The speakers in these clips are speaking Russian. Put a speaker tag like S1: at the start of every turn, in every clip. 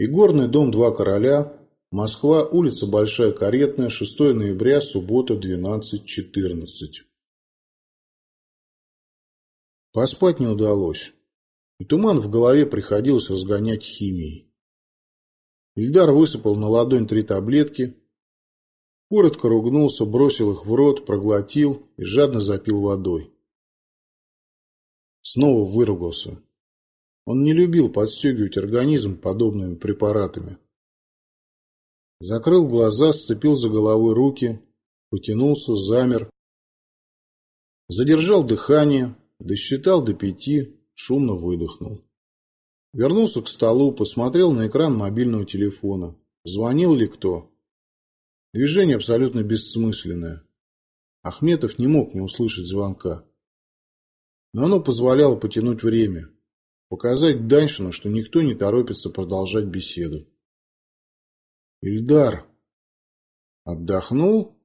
S1: Игорный дом «Два короля», Москва, улица Большая Каретная, 6 ноября, суббота, 12.14. Поспать не удалось, и туман в голове приходилось разгонять химией. Ильдар высыпал на ладонь три таблетки, коротко ругнулся, бросил их в рот, проглотил и жадно запил водой. Снова выругался. Он не любил подстегивать организм подобными препаратами. Закрыл глаза, сцепил за головой руки, потянулся, замер. Задержал дыхание, досчитал до пяти, шумно выдохнул. Вернулся к столу, посмотрел на экран мобильного телефона. Звонил ли кто? Движение абсолютно бессмысленное. Ахметов не мог не услышать звонка. Но оно позволяло потянуть время. Показать Даньшину, что никто не торопится продолжать беседу. Ильдар отдохнул.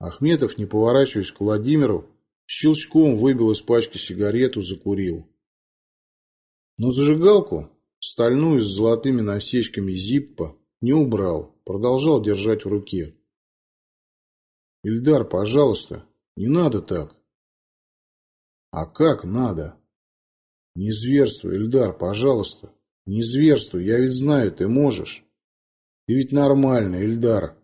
S1: Ахметов, не поворачиваясь к Владимиру, щелчком выбил из пачки сигарету, закурил. Но зажигалку, стальную с золотыми насечками зиппа, не убрал, продолжал держать в руке. «Ильдар, пожалуйста, не надо так». «А как надо?» Не зверствуй, Эльдар, пожалуйста. Не зверствуй, я ведь знаю, ты можешь. Ты ведь нормальный, Эльдар.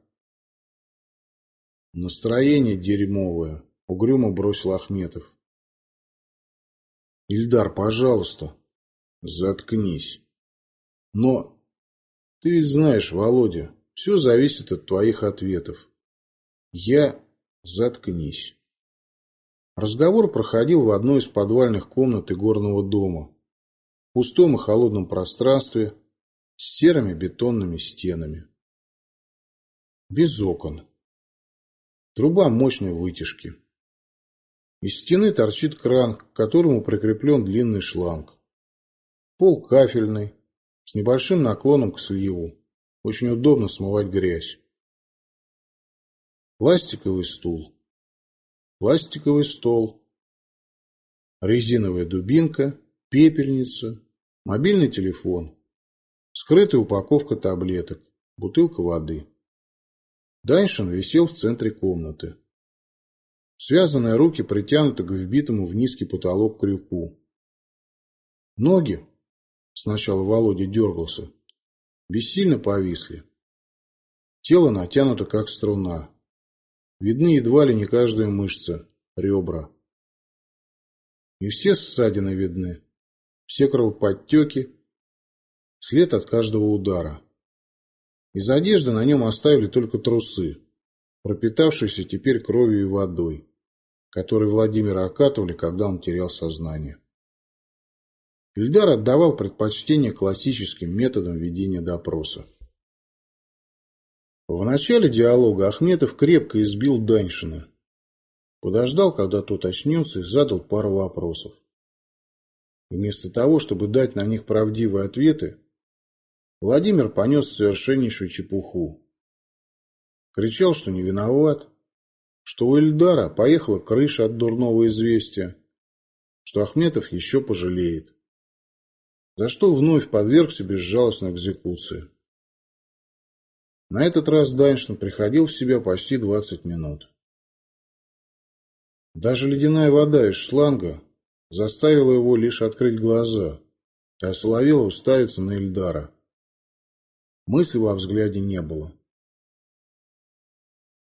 S1: Настроение дерьмовое, угрюмо бросил Ахметов. Ильдар, пожалуйста, заткнись. Но ты ведь знаешь, Володя, все зависит от твоих ответов. Я... Заткнись. Разговор проходил в одной из подвальных комнат игорного дома. В пустом и холодном пространстве с серыми бетонными стенами. Без окон. Труба мощной вытяжки. Из стены торчит кран, к которому прикреплен длинный шланг. Пол кафельный, с небольшим наклоном к сливу. Очень удобно смывать грязь. Пластиковый стул пластиковый стол, резиновая дубинка, пепельница, мобильный телефон, скрытая упаковка таблеток, бутылка воды. Даньшин висел в центре комнаты. Связанные руки притянуты к вбитому в низкий потолок крюку. Ноги, сначала Володя дергался, бессильно повисли. Тело натянуто, как струна. Видны едва ли не каждая мышца, ребра. И все ссадины видны, все кровоподтеки, след от каждого удара. Из одежды на нем оставили только трусы, пропитавшиеся теперь кровью и водой, которые Владимира окатывали, когда он терял сознание. Ильдар отдавал предпочтение классическим методам ведения допроса. В начале диалога Ахметов крепко избил Даньшина. Подождал, когда тот очнется, и задал пару вопросов. Вместо того, чтобы дать на них правдивые ответы, Владимир понес совершеннейшую чепуху. Кричал, что не виноват, что у Эльдара поехала крыша от дурного известия, что Ахметов еще пожалеет, за что вновь подвергся безжалостной экзекуции. На этот раз Дайншин приходил в себя почти 20 минут. Даже ледяная вода из шланга заставила его лишь открыть глаза, а Соловела уставиться на Эльдара. Мысли во взгляде не было.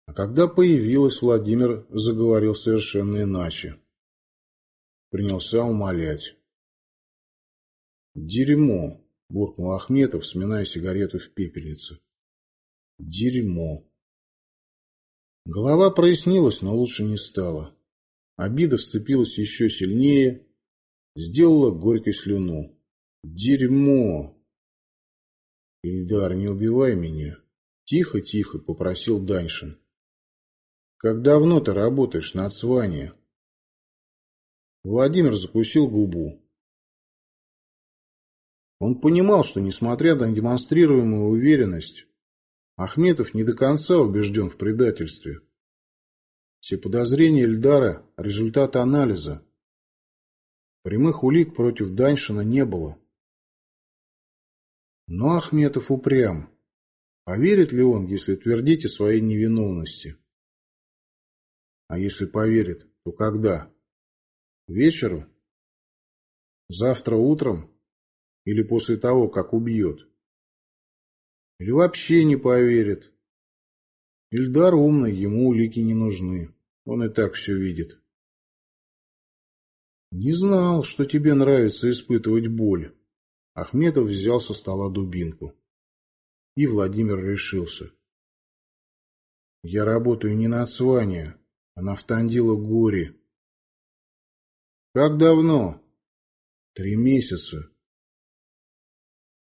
S1: А когда появилась, Владимир заговорил совершенно иначе. Принялся умолять. «Дерьмо!» – буркнул Ахметов, сминая сигарету в пепельнице. Дерьмо. Голова прояснилась, но лучше не стало. Обида вцепилась еще сильнее, сделала горькой слюну. Дерьмо! Ильдар, не убивай меня. Тихо-тихо попросил Даньшин. Как давно ты работаешь на отзвание? Владимир закусил губу. Он понимал, что, несмотря на демонстрируемую уверенность, Ахметов не до конца убежден в предательстве. Все подозрения Эльдара – результат анализа. Прямых улик против Даньшина не было. Но Ахметов упрям. Поверит ли он, если твердить о своей невиновности? А если поверит, то когда? Вечеру? Завтра утром? Или после того, как убьет? Или вообще не поверит? Ильдар умный, ему улики не нужны. Он и так все видит. Не знал, что тебе нравится испытывать боль. Ахметов взял со стола дубинку. И Владимир решился. Я работаю не на Цване, а на Втандила Горе. Как давно? Три месяца.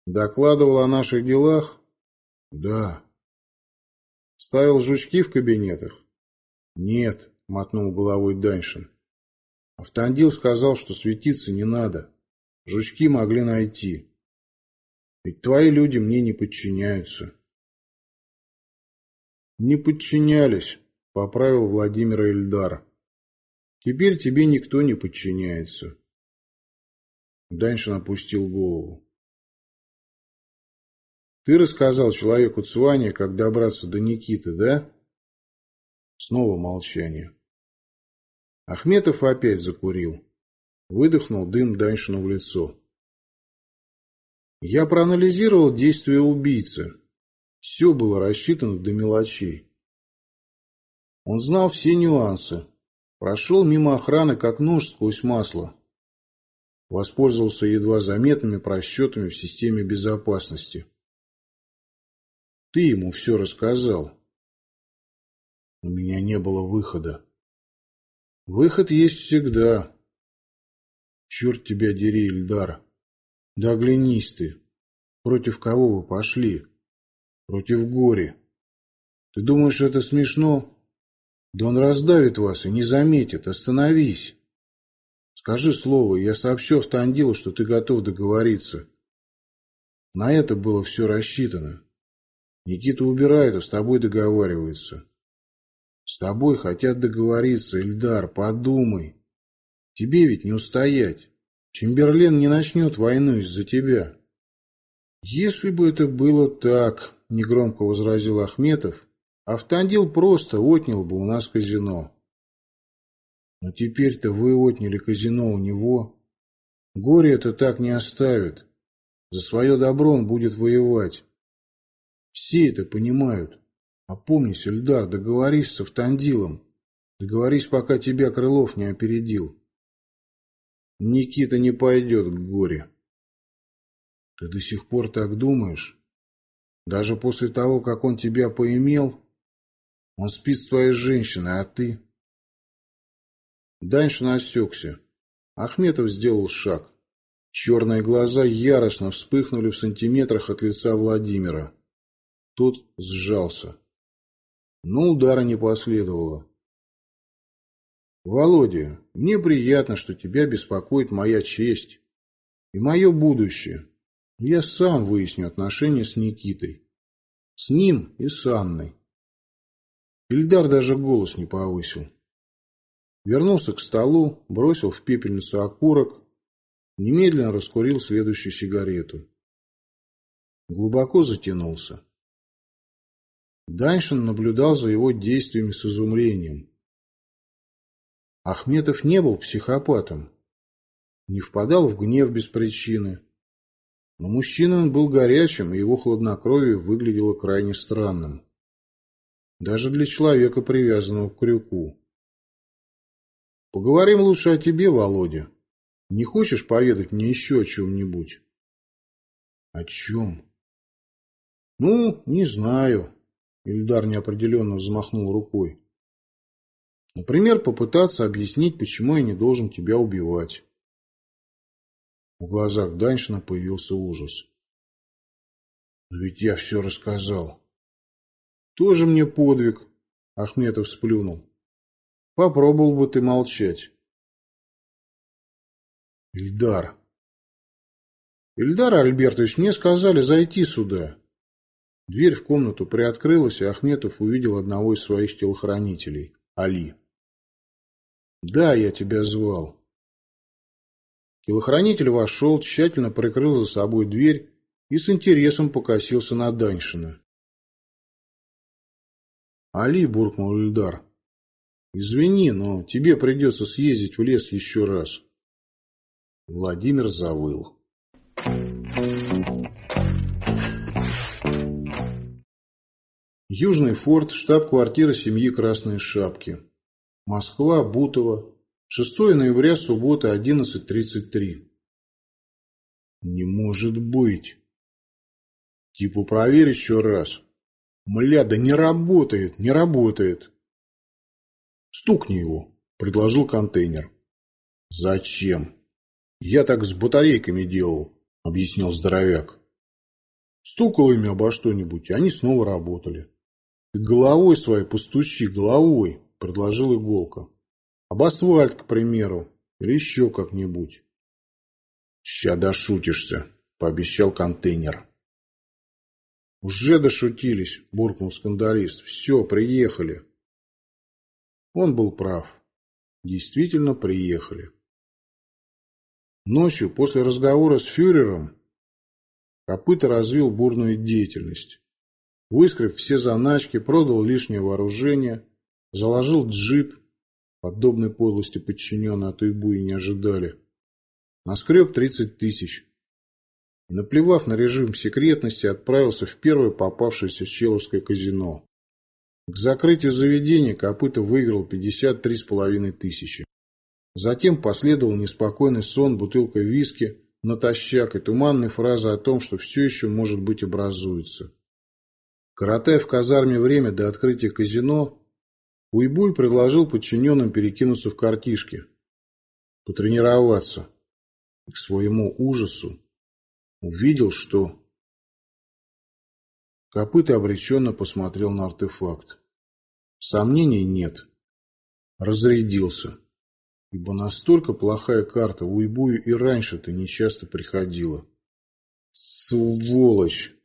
S1: Докладывал о наших делах? Да. Ставил жучки в кабинетах? Нет, мотнул головой Даньшин. Автандил сказал, что светиться не надо. Жучки могли найти. Ведь твои люди мне не подчиняются. Не подчинялись, поправил Владимир Эльдар. Теперь тебе никто не подчиняется. Даньшин опустил голову. Ты рассказал человеку Цване, как добраться до Никиты, да? Снова молчание. Ахметов опять закурил. Выдохнул дым Даньшину в лицо. Я проанализировал действия убийцы. Все было рассчитано до мелочей. Он знал все нюансы. Прошел мимо охраны, как нож сквозь масло. Воспользовался едва заметными просчетами в системе безопасности. Ты ему все рассказал. У меня не было выхода. Выход есть всегда. Черт тебя дери, Ильдар. Да оглянись ты. Против кого вы пошли? Против горя. Ты думаешь, это смешно? Да он раздавит вас и не заметит. Остановись. Скажи слово, я сообщу Автандилу, что ты готов договориться. На это было все рассчитано. Никита убирает, а с тобой договариваются. С тобой хотят договориться, Эльдар, подумай. Тебе ведь не устоять. Чемберлен не начнет войну из-за тебя. Если бы это было так, негромко возразил Ахметов, Автандил просто отнял бы у нас казино. Но теперь-то вы отняли казино у него. Горе это так не оставит. За свое добро он будет воевать. Все это понимают. Опомнись, Эльдар, договорись с Автандилом. Договорись, пока тебя Крылов не опередил. Никита не пойдет к горе. Ты до сих пор так думаешь? Даже после того, как он тебя поимел? Он спит с твоей женщиной, а ты... Даньшин осекся. Ахметов сделал шаг. Черные глаза яростно вспыхнули в сантиметрах от лица Владимира. Тот сжался. Но удара не последовало. «Володя, мне приятно, что тебя беспокоит моя честь и мое будущее. Я сам выясню отношения с Никитой. С ним и с Анной». Ильдар даже голос не повысил. Вернулся к столу, бросил в пепельницу окурок, немедленно раскурил следующую сигарету. Глубоко затянулся. Даньшин наблюдал за его действиями с изумлением. Ахметов не был психопатом, не впадал в гнев без причины. Но мужчина он был горячим, и его хладнокровие выглядело крайне странным. Даже для человека, привязанного к крюку. Поговорим лучше о тебе, Володя. Не хочешь поведать мне еще о чем-нибудь? О чем? Ну, не знаю. Ильдар неопределенно взмахнул рукой. Например, попытаться объяснить, почему я не должен тебя убивать. В глазах Даньшина появился ужас. Но ведь я все рассказал. Тоже мне подвиг, Ахметов сплюнул. Попробовал бы ты молчать. Ильдар. Ильдар Альбертович, мне сказали зайти сюда. Дверь в комнату приоткрылась, и Ахметов увидел одного из своих телохранителей, Али. «Да, я тебя звал». Телохранитель вошел, тщательно прикрыл за собой дверь и с интересом покосился на Даньшина. «Али», — буркнул Ильдар, — «извини, но тебе придется съездить в лес еще раз». Владимир завыл. Южный форт, штаб-квартира семьи Красной Шапки. Москва, Бутово. 6 ноября, суббота, 11.33. Не может быть. Типа проверь еще раз. Мля, да не работает, не работает. Стукни его, предложил контейнер. Зачем? Я так с батарейками делал, объяснил здоровяк. Стукал ими обо что-нибудь, и они снова работали. Головой своей постучи, головой, предложил иголка. Об асфальт, к примеру, или еще как-нибудь. Ща дошутишься, пообещал контейнер. «Уже дошутились», – буркнул скандалист. «Все, приехали». Он был прав. Действительно приехали. Ночью, после разговора с фюрером, Копыта развил бурную деятельность. Выскреб все заначки, продал лишнее вооружение, заложил джип, подобной подлости подчиненные от Уйбу и не ожидали. Наскреб 30 тысяч наплевав на режим секретности, отправился в первое попавшееся Человское казино. К закрытию заведения Копыта выиграл 53,5 тысячи. Затем последовал неспокойный сон, бутылка виски, натощак и туманная фраза о том, что все еще, может быть, образуется. Коротая в казарме время до открытия казино, Уйбуй предложил подчиненным перекинуться в картишки, потренироваться. И к своему ужасу Увидел, что... Копыта обреченно посмотрел на артефакт. Сомнений нет. Разрядился. Ибо настолько плохая карта Уйбую и раньше-то нечасто приходила. Сволочь!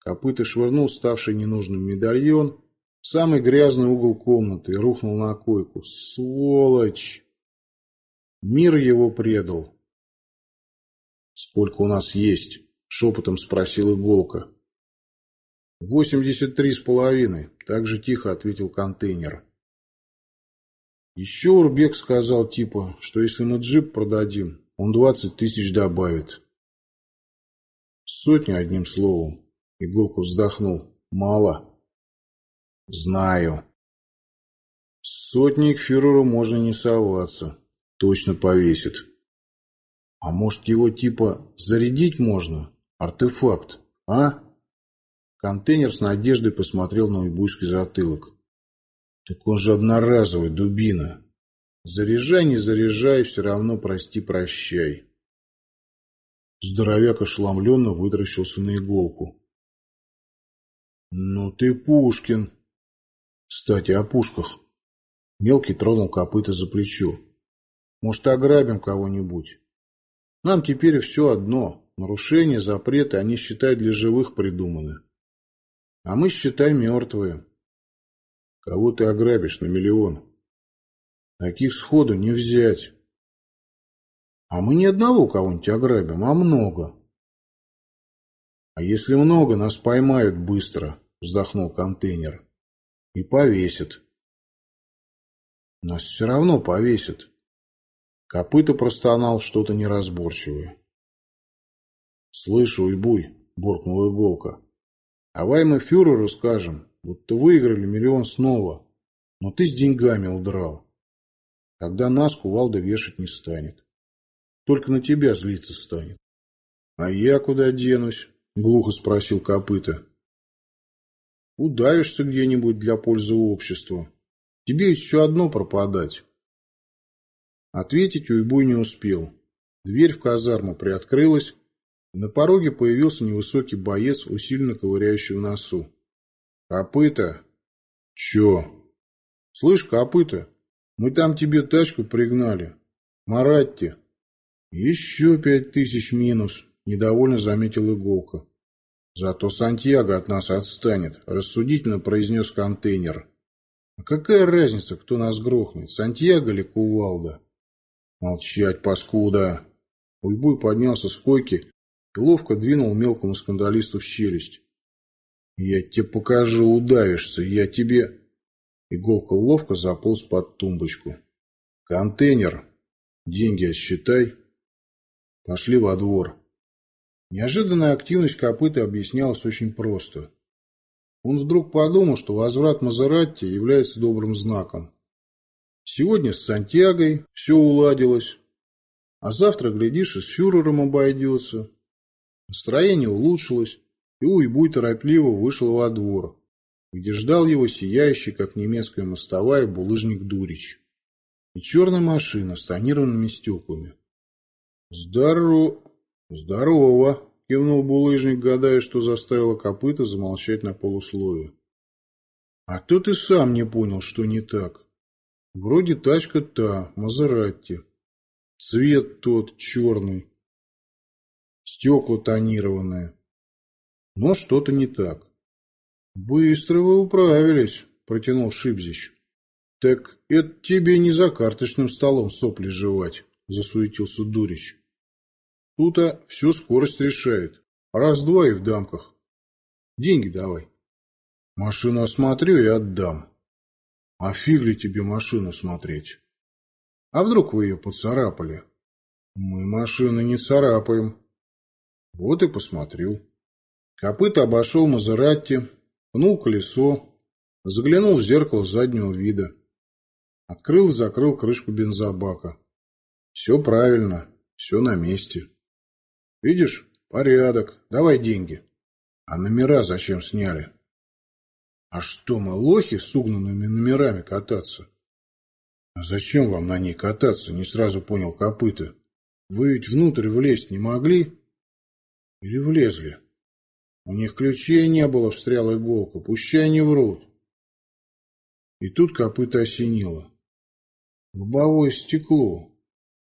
S1: Копыта швырнул ставший ненужным медальон в самый грязный угол комнаты и рухнул на койку. Сволочь! Мир его предал. «Сколько у нас есть?» – шепотом спросил Иголка. «Восемьдесят три с половиной», – так же тихо ответил контейнер. Еще Урбек сказал типа, что если мы джип продадим, он двадцать тысяч добавит. Сотня, одним словом. Иголка вздохнул. Мало. Знаю. Сотни к фюреру можно не соваться. Точно повесит. А может его типа зарядить можно? Артефакт, а? Контейнер с надеждой посмотрел на уйбуйский затылок. Так он же одноразовый, дубина. Заряжай, не заряжай, все равно прости-прощай. Здоровяк ошеломленно вытращился на иголку. «Ну ты Пушкин!» «Кстати, о пушках!» Мелкий тронул копыта за плечо. «Может, ограбим кого-нибудь?» Нам теперь все одно. Нарушения, запреты, они, считай, для живых придуманы. А мы, считай, мертвые. Кого ты ограбишь на миллион? Таких сходу не взять. А мы не одного кого-нибудь ограбим, а много. А если много, нас поймают быстро, вздохнул контейнер. И повесят. Нас все равно повесят. Копыта простонал что-то неразборчивое. «Слышу, Уйбуй», — буркнула иголка. «Давай мы фюреру скажем, будто выиграли миллион снова, но ты с деньгами удрал. Тогда нас кувалда вешать не станет. Только на тебя злиться станет». «А я куда денусь?» — глухо спросил Копыта. «Удавишься где-нибудь для пользы общества. Тебе ведь все одно пропадать». Ответить Уйбуй не успел. Дверь в казарму приоткрылась, и на пороге появился невысокий боец, усиленно ковыряющий в носу. «Копыта!» «Чё?» «Слышь, копыта, мы там тебе тачку пригнали. Маратти!» «Еще пять тысяч минус», — недовольно заметил Иголка. «Зато Сантьяго от нас отстанет», — рассудительно произнес контейнер. «А какая разница, кто нас грохнет, Сантьяго или Кувалда?» «Молчать, паскуда!» Уйбуй поднялся с койки и ловко двинул мелкому скандалисту в челюсть. «Я тебе покажу, удавишься, я тебе...» Иголка ловко заполз под тумбочку. «Контейнер. Деньги отсчитай». Пошли во двор. Неожиданная активность копыта объяснялась очень просто. Он вдруг подумал, что возврат Мазератти является добрым знаком. Сегодня с Сантьягой все уладилось, а завтра, глядишь, и с фюрером обойдется. Настроение улучшилось, и Уйбуй торопливо вышел во двор, где ждал его сияющий, как немецкая мостовая, булыжник Дурич. И черная машина с тонированными стеклами. Здорово, здорово, кивнул булыжник, гадая, что заставило копыта замолчать на полусловие. А то ты сам не понял, что не так. Вроде тачка та, Мазератти. Цвет тот черный. Стекла тонированные. Но что-то не так. Быстро вы управились, протянул Шибзич. Так это тебе не за карточным столом сопли жевать, засуетился Дурич. Тут-то всю скорость решает. Раз-два и в дамках. Деньги давай. Машину осмотрю и отдам. А фиг ли тебе машину смотреть? А вдруг вы ее поцарапали? Мы машины не царапаем. Вот и посмотрю. Копыта обошел Мазератти, пнул колесо, заглянул в зеркало заднего вида. Открыл и закрыл крышку бензобака. Все правильно, все на месте. Видишь, порядок, давай деньги. А номера зачем сняли? А что, мы лохи с угнанными номерами кататься? А зачем вам на ней кататься, не сразу понял копыта. Вы ведь внутрь влезть не могли? Или влезли? У них ключей не было, встряла иголка. Пущай не врут. И тут копыта осенило. Лобовое стекло.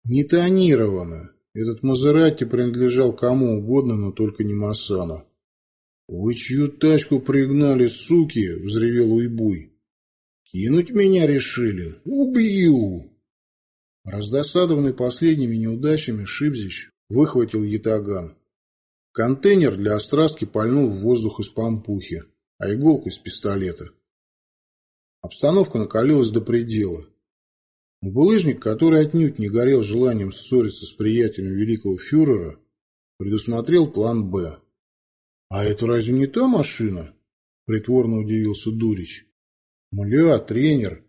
S1: Не тонированное. Этот Мазератти принадлежал кому угодно, но только не Масану. «Вы чью тачку пригнали, суки?» — взревел Уйбуй. «Кинуть меня решили? Убью!» Раздосадованный последними неудачами, Шибзич выхватил ятаган. Контейнер для острастки пальнул в воздух из пампухи, а иголку из пистолета. Обстановка накалилась до предела. Булыжник, который отнюдь не горел желанием ссориться с приятелем великого фюрера, предусмотрел план «Б». «А это разве не та машина?» – притворно удивился Дурич. «Мля, тренер,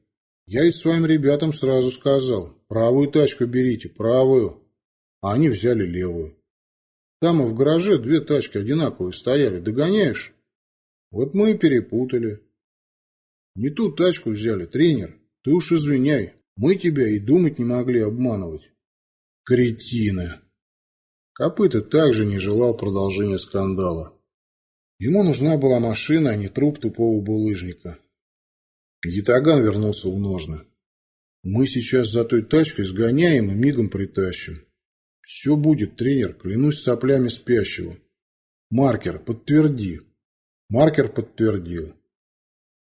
S1: я и своим ребятам сразу сказал, правую тачку берите, правую». А они взяли левую. Там в гараже две тачки одинаковые стояли, догоняешь? Вот мы и перепутали. Не ту тачку взяли, тренер, ты уж извиняй, мы тебя и думать не могли обманывать. Кретины. Копыта также не желал продолжения скандала. Ему нужна была машина, а не труп тупого булыжника. Ятаган вернулся в ножны. Мы сейчас за той тачкой сгоняем и мигом притащим. Все будет, тренер, клянусь соплями спящего. Маркер, подтверди. Маркер подтвердил.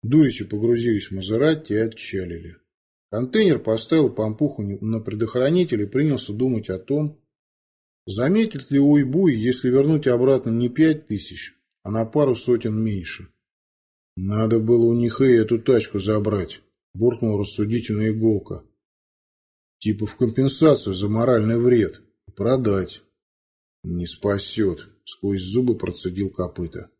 S1: Дуричи погрузились в Мазератти и отчалили. Контейнер поставил помпуху на предохранитель и принялся думать о том, заметит ли Уйбуй, если вернуть обратно не пять тысяч, а на пару сотен меньше. Надо было у них и эту тачку забрать, буркнул рассудительная иголка. Типа в компенсацию за моральный вред. Продать. Не спасет, сквозь зубы процедил копыта.